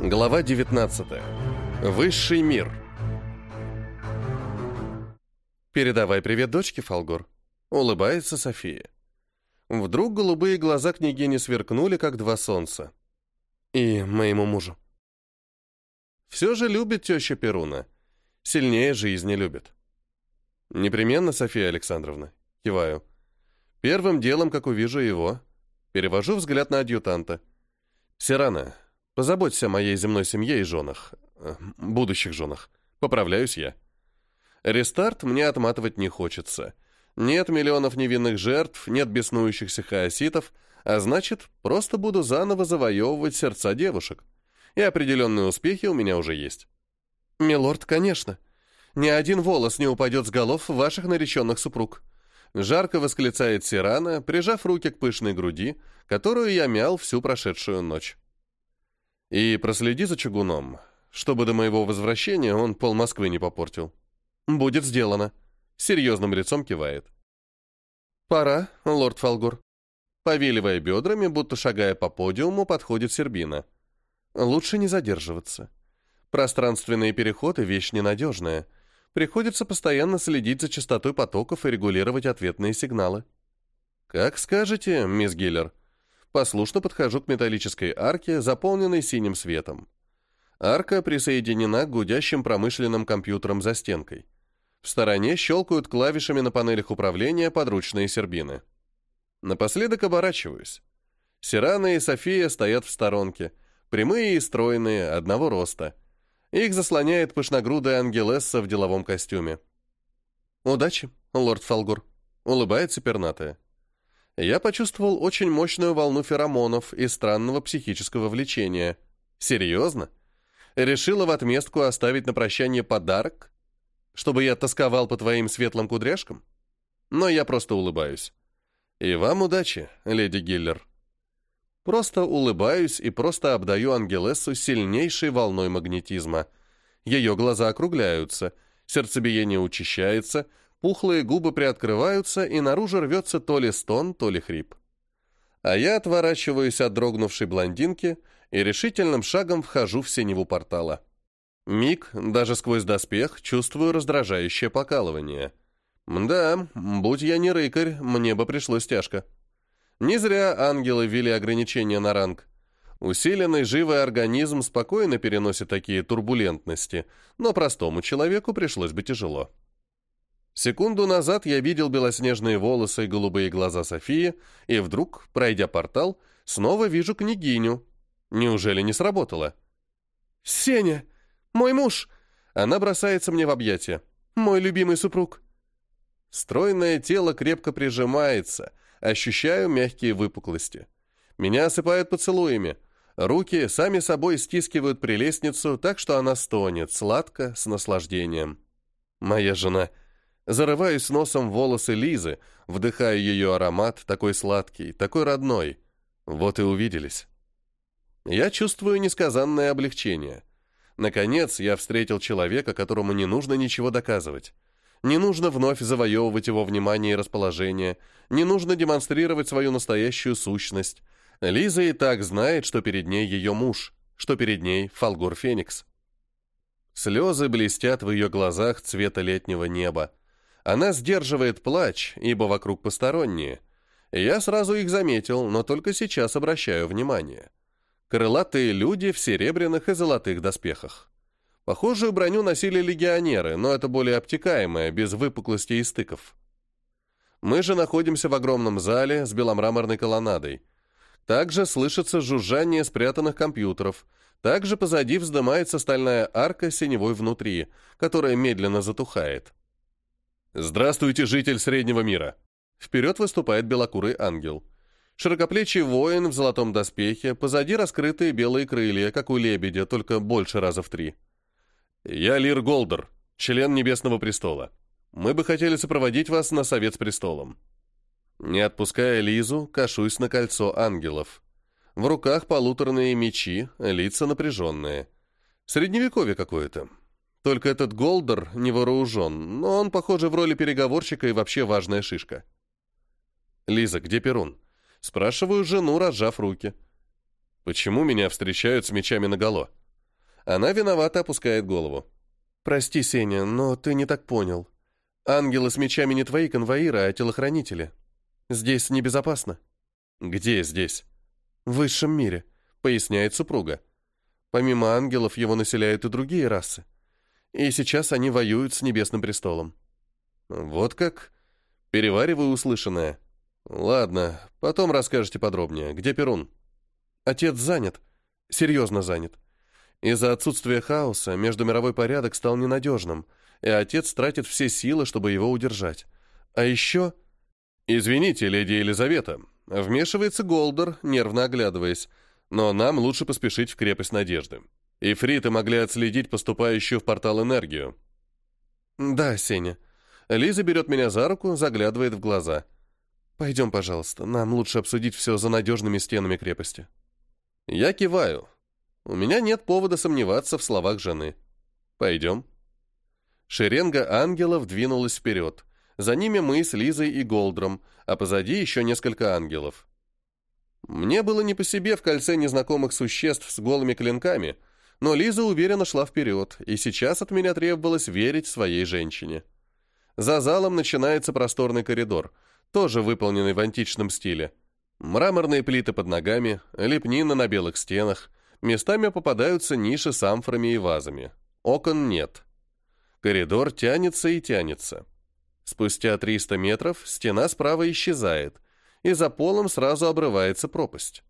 Глава 19. Высший мир. «Передавай привет дочке, Фалгор», — улыбается София. Вдруг голубые глаза княгини сверкнули, как два солнца. «И моему мужу». Все же любит теща Перуна. Сильнее жизни любит. «Непременно, София Александровна», — киваю. Первым делом, как увижу его, перевожу взгляд на адъютанта. «Сирана, Позаботься о моей земной семье и женах. Э, будущих женах. Поправляюсь я. Рестарт мне отматывать не хочется. Нет миллионов невинных жертв, нет беснующихся хаоситов, а значит, просто буду заново завоевывать сердца девушек. И определенные успехи у меня уже есть. Милорд, конечно. Ни один волос не упадет с голов ваших нареченных супруг. Жарко восклицает Сирана, прижав руки к пышной груди, которую я мял всю прошедшую ночь. И проследи за чугуном, чтобы до моего возвращения он пол Москвы не попортил. Будет сделано. Серьезным лицом кивает. Пора, лорд Фалгур. Повиливая бедрами, будто шагая по подиуму, подходит Сербина. Лучше не задерживаться. Пространственные переходы — вещь ненадежная. Приходится постоянно следить за частотой потоков и регулировать ответные сигналы. «Как скажете, мисс Гиллер», Послушно подхожу к металлической арке, заполненной синим светом. Арка присоединена к гудящим промышленным компьютерам за стенкой. В стороне щелкают клавишами на панелях управления подручные сербины. Напоследок оборачиваюсь. Сирана и София стоят в сторонке, прямые и стройные, одного роста. Их заслоняет пышногрудая ангелесса в деловом костюме. «Удачи, лорд Фалгур», — улыбается пернатая я почувствовал очень мощную волну феромонов и странного психического влечения. Серьезно? Решила в отместку оставить на прощание подарок? Чтобы я тосковал по твоим светлым кудряшкам? Но я просто улыбаюсь. И вам удачи, леди Гиллер. Просто улыбаюсь и просто обдаю Ангелессу сильнейшей волной магнетизма. Ее глаза округляются, сердцебиение учащается — Пухлые губы приоткрываются, и наружу рвется то ли стон, то ли хрип. А я отворачиваюсь от дрогнувшей блондинки и решительным шагом вхожу в синеву портала. Миг, даже сквозь доспех, чувствую раздражающее покалывание. Да, будь я не рыкарь, мне бы пришлось тяжко. Не зря ангелы ввели ограничения на ранг. Усиленный живый организм спокойно переносит такие турбулентности, но простому человеку пришлось бы тяжело. Секунду назад я видел белоснежные волосы и голубые глаза Софии, и вдруг, пройдя портал, снова вижу княгиню. Неужели не сработало? «Сеня! Мой муж!» Она бросается мне в объятия. «Мой любимый супруг!» Стройное тело крепко прижимается, ощущаю мягкие выпуклости. Меня осыпают поцелуями. Руки сами собой стискивают прелестницу так, что она стонет, сладко, с наслаждением. Моя жена — Зарываюсь носом в волосы Лизы, вдыхаю ее аромат, такой сладкий, такой родной. Вот и увиделись. Я чувствую несказанное облегчение. Наконец, я встретил человека, которому не нужно ничего доказывать. Не нужно вновь завоевывать его внимание и расположение, не нужно демонстрировать свою настоящую сущность. Лиза и так знает, что перед ней ее муж, что перед ней Фалгур Феникс. Слезы блестят в ее глазах цвета летнего неба. Она сдерживает плач, ибо вокруг посторонние. Я сразу их заметил, но только сейчас обращаю внимание. Крылатые люди в серебряных и золотых доспехах. Похожую броню носили легионеры, но это более обтекаемое, без выпуклостей и стыков. Мы же находимся в огромном зале с беломраморной колоннадой. Также слышится жужжание спрятанных компьютеров. Также позади вздымается стальная арка синевой внутри, которая медленно затухает. «Здравствуйте, житель Среднего мира!» Вперед выступает белокурый ангел. Широкоплечий воин в золотом доспехе, позади раскрытые белые крылья, как у лебедя, только больше раза в три. «Я Лир Голдер, член Небесного престола. Мы бы хотели сопроводить вас на совет с престолом». Не отпуская Лизу, кашусь на кольцо ангелов. В руках полуторные мечи, лица напряженные. Средневековье какое-то. Только этот Голдер не вооружен, но он, похоже, в роли переговорщика и вообще важная шишка. «Лиза, где Перун?» Спрашиваю жену, разжав руки. «Почему меня встречают с мечами наголо?» Она виновато опускает голову. «Прости, Сеня, но ты не так понял. Ангелы с мечами не твои конвоиры, а телохранители. Здесь небезопасно». «Где здесь?» «В высшем мире», — поясняет супруга. «Помимо ангелов его населяют и другие расы. И сейчас они воюют с Небесным престолом». «Вот как?» Перевариваю услышанное. «Ладно, потом расскажете подробнее. Где Перун?» «Отец занят. Серьезно занят. Из-за отсутствия хаоса междумировой порядок стал ненадежным, и отец тратит все силы, чтобы его удержать. А еще... «Извините, леди Елизавета», — вмешивается Голдер, нервно оглядываясь, «но нам лучше поспешить в крепость Надежды. Ифриты могли отследить поступающую в портал энергию». «Да, Сеня». Лиза берет меня за руку, заглядывает в глаза. «Пойдем, пожалуйста, нам лучше обсудить все за надежными стенами крепости». Я киваю, у меня нет повода сомневаться в словах жены. Пойдем. Шеренга ангелов двинулась вперед. За ними мы с Лизой и Голдром, а позади еще несколько ангелов. Мне было не по себе в кольце незнакомых существ с голыми клинками, но Лиза уверенно шла вперед, и сейчас от меня требовалось верить своей женщине. За залом начинается просторный коридор, тоже выполненный в античном стиле. Мраморные плиты под ногами, лепнина на белых стенах, Местами попадаются ниши с амфорами и вазами. Окон нет. Коридор тянется и тянется. Спустя 300 метров стена справа исчезает, и за полом сразу обрывается пропасть.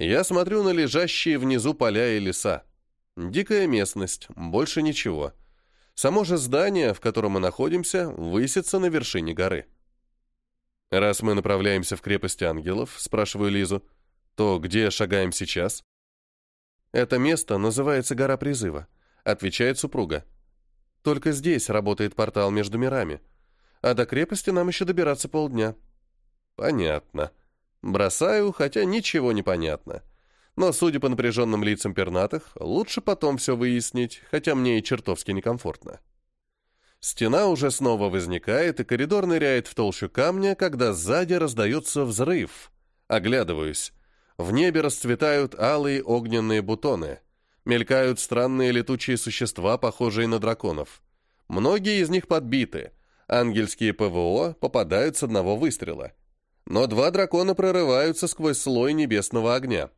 Я смотрю на лежащие внизу поля и леса. Дикая местность, больше ничего. Само же здание, в котором мы находимся, высится на вершине горы. «Раз мы направляемся в крепость ангелов», — спрашиваю Лизу, — «то где шагаем сейчас?» «Это место называется Гора Призыва», — отвечает супруга. «Только здесь работает портал между мирами, а до крепости нам еще добираться полдня». «Понятно. Бросаю, хотя ничего не понятно. Но, судя по напряженным лицам пернатых, лучше потом все выяснить, хотя мне и чертовски некомфортно». Стена уже снова возникает, и коридор ныряет в толщу камня, когда сзади раздается взрыв. Оглядываюсь. В небе расцветают алые огненные бутоны. Мелькают странные летучие существа, похожие на драконов. Многие из них подбиты. Ангельские ПВО попадают с одного выстрела. Но два дракона прорываются сквозь слой небесного огня.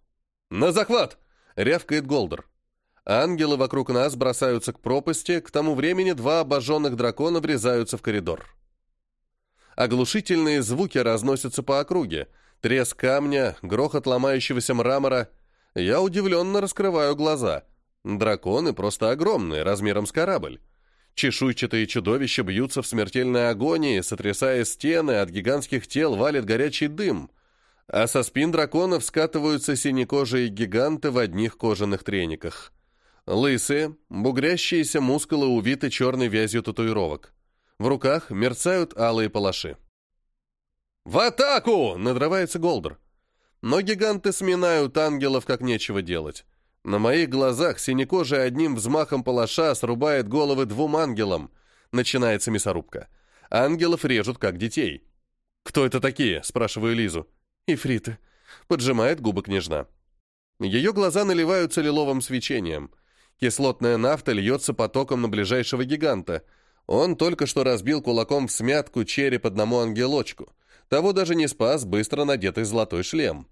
«На захват!» — рявкает Голдер. Ангелы вокруг нас бросаются к пропасти, к тому времени два обожженных дракона врезаются в коридор. Оглушительные звуки разносятся по округе, Треск камня, грохот ломающегося мрамора. Я удивленно раскрываю глаза. Драконы просто огромные, размером с корабль. Чешуйчатые чудовища бьются в смертельной агонии, сотрясая стены, от гигантских тел валит горячий дым. А со спин драконов скатываются синекожие гиганты в одних кожаных трениках. Лысые, бугрящиеся мускулы увиты черной вязью татуировок. В руках мерцают алые палаши. «В атаку!» — надрывается Голдер. Но гиганты сминают ангелов, как нечего делать. На моих глазах синекожий одним взмахом палаша срубает головы двум ангелам. Начинается мясорубка. Ангелов режут, как детей. «Кто это такие?» — спрашиваю Лизу. «Ифриты», — поджимает губы княжна. Ее глаза наливаются лиловым свечением. Кислотная нафта льется потоком на ближайшего гиганта. Он только что разбил кулаком в смятку череп одному ангелочку. Того даже не спас быстро надетый золотой шлем.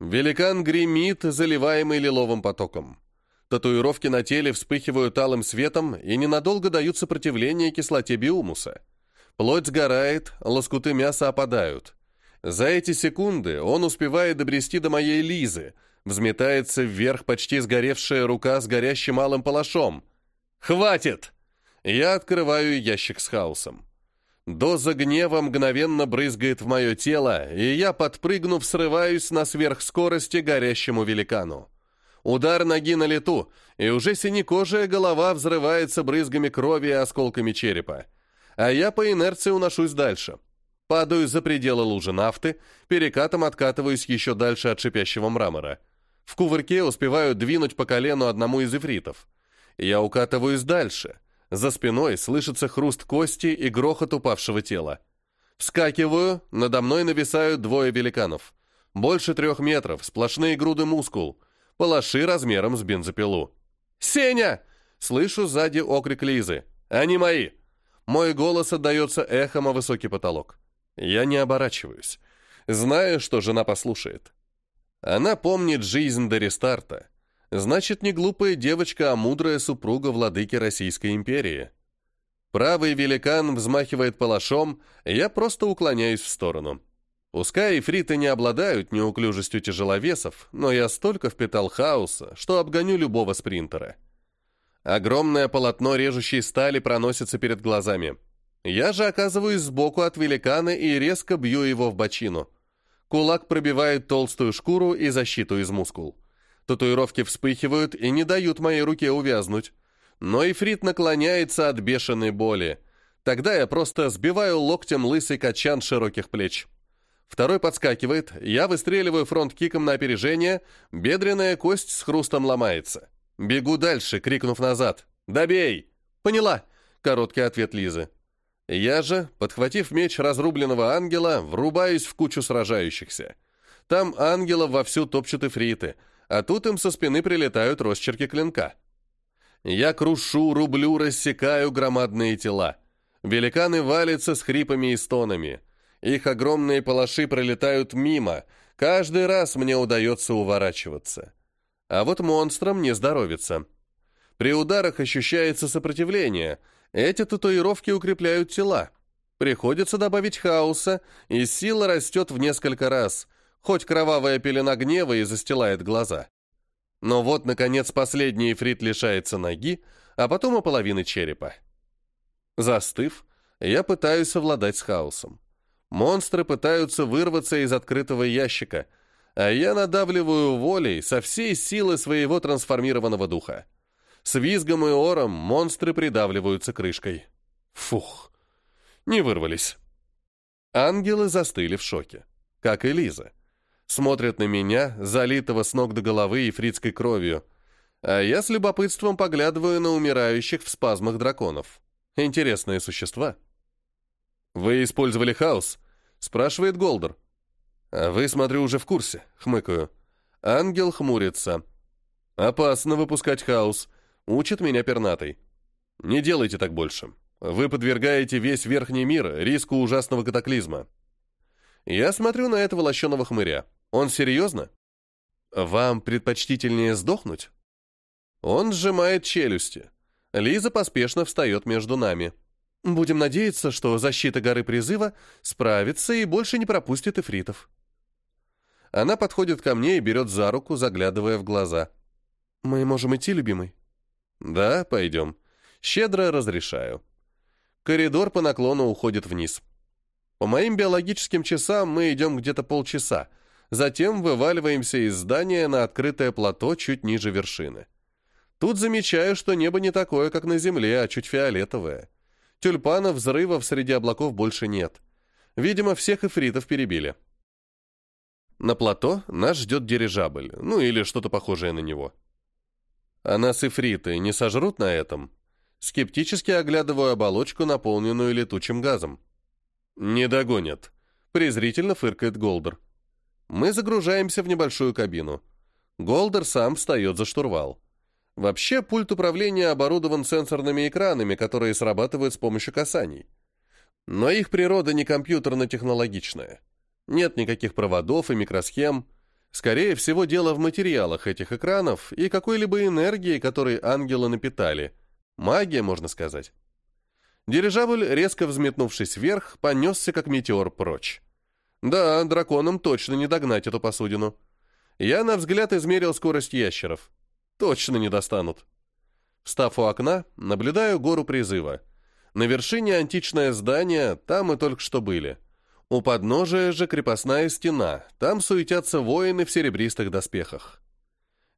Великан гремит, заливаемый лиловым потоком. Татуировки на теле вспыхивают алым светом и ненадолго дают сопротивление кислоте биумуса. Плоть сгорает, лоскуты мяса опадают. За эти секунды он успевает добрести до моей Лизы, взметается вверх почти сгоревшая рука с горящим алым палашом. «Хватит!» Я открываю ящик с хаосом. Доза гнева мгновенно брызгает в мое тело, и я, подпрыгнув, срываюсь на сверхскорости горящему великану. Удар ноги на лету, и уже синекожая голова взрывается брызгами крови и осколками черепа. А я по инерции уношусь дальше. Падаю за пределы лужи нафты, перекатом откатываюсь еще дальше от шипящего мрамора. В кувырке успеваю двинуть по колену одному из эфритов. Я укатываюсь дальше — за спиной слышится хруст кости и грохот упавшего тела. Вскакиваю, надо мной нависают двое великанов. Больше трех метров, сплошные груды мускул, палаши размером с бензопилу. «Сеня!» Слышу сзади окрик Лизы. «Они мои!» Мой голос отдается эхом о высокий потолок. Я не оборачиваюсь. Знаю, что жена послушает. Она помнит жизнь до рестарта. Значит, не глупая девочка, а мудрая супруга владыки Российской империи. Правый великан взмахивает палашом, я просто уклоняюсь в сторону. Пускай эфриты не обладают неуклюжестью тяжеловесов, но я столько впитал хаоса, что обгоню любого спринтера. Огромное полотно режущей стали проносится перед глазами. Я же оказываюсь сбоку от великана и резко бью его в бочину. Кулак пробивает толстую шкуру и защиту из мускул. Татуировки вспыхивают и не дают моей руке увязнуть. Но Ифрит наклоняется от бешеной боли. Тогда я просто сбиваю локтем лысый качан широких плеч. Второй подскакивает, я выстреливаю фронт-киком на опережение, бедренная кость с хрустом ломается. Бегу дальше, крикнув назад. «Добей!» «Поняла!» — короткий ответ Лизы. Я же, подхватив меч разрубленного ангела, врубаюсь в кучу сражающихся. Там ангелов вовсю топчут эфриты, а тут им со спины прилетают росчерки клинка. Я крушу, рублю, рассекаю громадные тела. Великаны валятся с хрипами и стонами. Их огромные палаши пролетают мимо. Каждый раз мне удается уворачиваться. А вот монстрам не здоровится. При ударах ощущается сопротивление. Эти татуировки укрепляют тела. Приходится добавить хаоса, и сила растет в несколько раз, хоть кровавая пелена гнева и застилает глаза. Но вот, наконец, последний эфрит лишается ноги, а потом и половины черепа. Застыв, я пытаюсь совладать с хаосом. Монстры пытаются вырваться из открытого ящика, а я надавливаю волей со всей силы своего трансформированного духа. С визгом и ором монстры придавливаются крышкой. Фух, не вырвались. Ангелы застыли в шоке, как и Лиза смотрят на меня, залитого с ног до головы и фрицкой кровью, а я с любопытством поглядываю на умирающих в спазмах драконов. Интересные существа. «Вы использовали хаос?» — спрашивает Голдер. «А вы, смотрю, уже в курсе», — хмыкаю. Ангел хмурится. «Опасно выпускать хаос», — учит меня пернатый. «Не делайте так больше. Вы подвергаете весь верхний мир риску ужасного катаклизма». Я смотрю на этого лощеного хмыря. Он серьезно? Вам предпочтительнее сдохнуть? Он сжимает челюсти. Лиза поспешно встает между нами. Будем надеяться, что защита горы призыва справится и больше не пропустит эфритов. Она подходит ко мне и берет за руку, заглядывая в глаза. «Мы можем идти, любимый?» «Да, пойдем. Щедро разрешаю». Коридор по наклону уходит вниз. По моим биологическим часам мы идем где-то полчаса, затем вываливаемся из здания на открытое плато чуть ниже вершины. Тут замечаю, что небо не такое, как на Земле, а чуть фиолетовое. Тюльпанов, взрывов среди облаков больше нет. Видимо, всех эфритов перебили. На плато нас ждет дирижабль, ну или что-то похожее на него. А нас эфриты не сожрут на этом? Скептически оглядываю оболочку, наполненную летучим газом. «Не догонят», — презрительно фыркает Голдер. Мы загружаемся в небольшую кабину. Голдер сам встает за штурвал. Вообще, пульт управления оборудован сенсорными экранами, которые срабатывают с помощью касаний. Но их природа не компьютерно-технологичная. Нет никаких проводов и микросхем. Скорее всего, дело в материалах этих экранов и какой-либо энергии, которой ангелы напитали. Магия, можно сказать. Дирижабль, резко взметнувшись вверх, понесся как метеор прочь. Да, драконам точно не догнать эту посудину. Я на взгляд измерил скорость ящеров. Точно не достанут. Встав у окна, наблюдаю гору призыва. На вершине античное здание, там мы только что были. У подножия же крепостная стена, там суетятся воины в серебристых доспехах.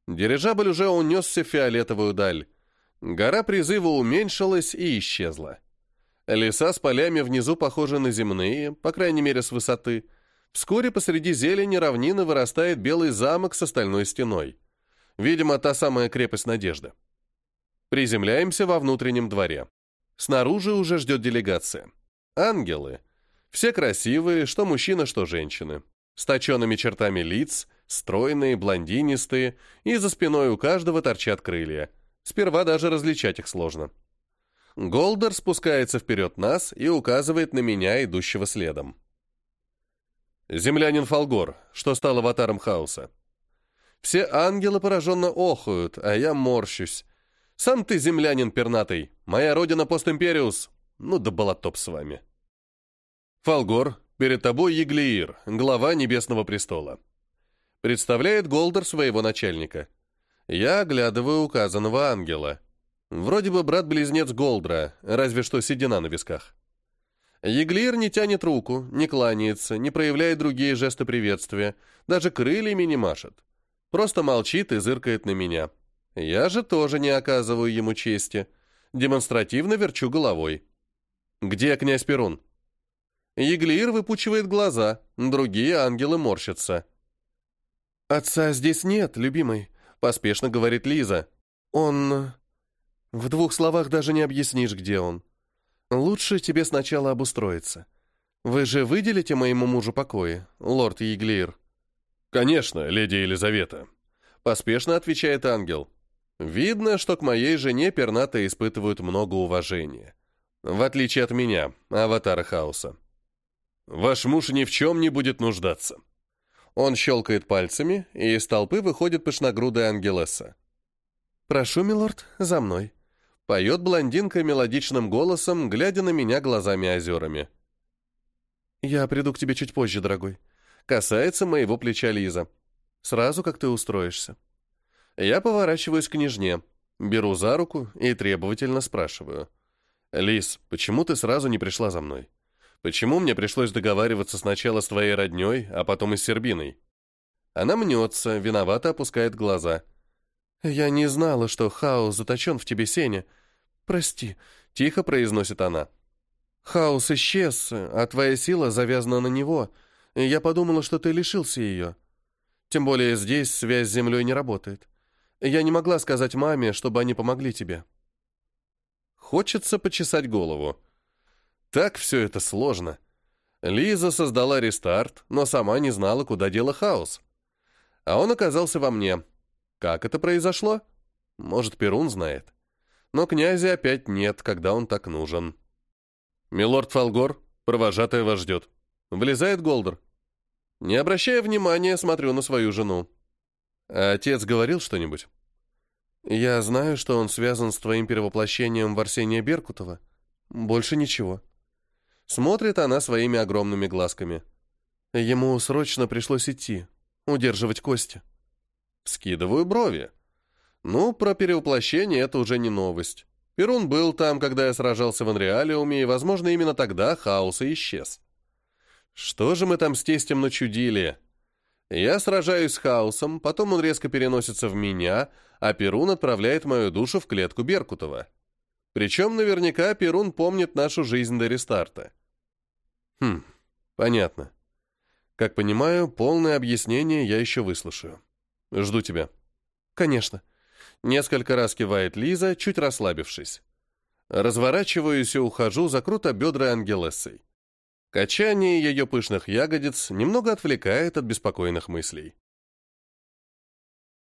Дирижабль уже унесся в фиолетовую даль. Гора призыва уменьшилась и исчезла. Леса с полями внизу похожи на земные, по крайней мере с высоты. Вскоре посреди зелени равнины вырастает белый замок с остальной стеной. Видимо, та самая крепость Надежды. Приземляемся во внутреннем дворе. Снаружи уже ждет делегация. Ангелы. Все красивые, что мужчины, что женщины. С точенными чертами лиц, стройные, блондинистые, и за спиной у каждого торчат крылья. Сперва даже различать их сложно. Голдер спускается вперед нас и указывает на меня, идущего следом. Землянин Фолгор, что стал аватаром хаоса. Все ангелы пораженно охают, а я морщусь. Сам ты землянин пернатый, моя родина постимпериус. Ну да болотоп с вами. Фолгор, перед тобой Еглиир, глава Небесного престола. Представляет Голдер своего начальника. Я оглядываю указанного ангела. Вроде бы брат-близнец Голдра, разве что седина на висках. Еглир не тянет руку, не кланяется, не проявляет другие жесты приветствия, даже крыльями не машет. Просто молчит и зыркает на меня. Я же тоже не оказываю ему чести. Демонстративно верчу головой. «Где князь Перун?» Еглир выпучивает глаза, другие ангелы морщатся. «Отца здесь нет, любимый», — поспешно говорит Лиза. «Он...» В двух словах даже не объяснишь, где он. Лучше тебе сначала обустроиться. Вы же выделите моему мужу покои, лорд Еглир?» «Конечно, леди Елизавета», — поспешно отвечает ангел. «Видно, что к моей жене пернатые испытывают много уважения. В отличие от меня, аватара хаоса. Ваш муж ни в чем не будет нуждаться». Он щелкает пальцами, и из толпы выходит пышногрудая ангелесса. «Прошу, милорд, за мной», — поет блондинка мелодичным голосом, глядя на меня глазами-озерами. «Я приду к тебе чуть позже, дорогой», Касается моего плеча Лиза. Сразу, как ты устроишься. Я поворачиваюсь к княжне, беру за руку и требовательно спрашиваю. «Лиз, почему ты сразу не пришла за мной? Почему мне пришлось договариваться сначала с твоей родней, а потом и с Сербиной?» Она мнется, виновато опускает глаза. «Я не знала, что хаос заточен в тебе, Сеня. Прости», — тихо произносит она. «Хаос исчез, а твоя сила завязана на него, я подумала, что ты лишился ее. Тем более здесь связь с землей не работает. Я не могла сказать маме, чтобы они помогли тебе. Хочется почесать голову. Так все это сложно. Лиза создала рестарт, но сама не знала, куда дело хаос. А он оказался во мне. Как это произошло? Может, Перун знает. Но князя опять нет, когда он так нужен. «Милорд Фалгор, провожатая вас ждет», Влезает Голдер. Не обращая внимания, смотрю на свою жену. отец говорил что-нибудь? Я знаю, что он связан с твоим перевоплощением в Арсения Беркутова. Больше ничего. Смотрит она своими огромными глазками. Ему срочно пришлось идти, удерживать кости. Скидываю брови. Ну, про перевоплощение это уже не новость. Перун был там, когда я сражался в Анреалиуме, и, возможно, именно тогда хаос и исчез. Что же мы там с тестем начудили? Я сражаюсь с хаосом, потом он резко переносится в меня, а Перун отправляет мою душу в клетку Беркутова. Причем наверняка Перун помнит нашу жизнь до рестарта. Хм, понятно. Как понимаю, полное объяснение я еще выслушаю. Жду тебя. Конечно. Несколько раз кивает Лиза, чуть расслабившись. Разворачиваюсь и ухожу за круто бедра Ангелессой. Качание ее пышных ягодиц немного отвлекает от беспокойных мыслей.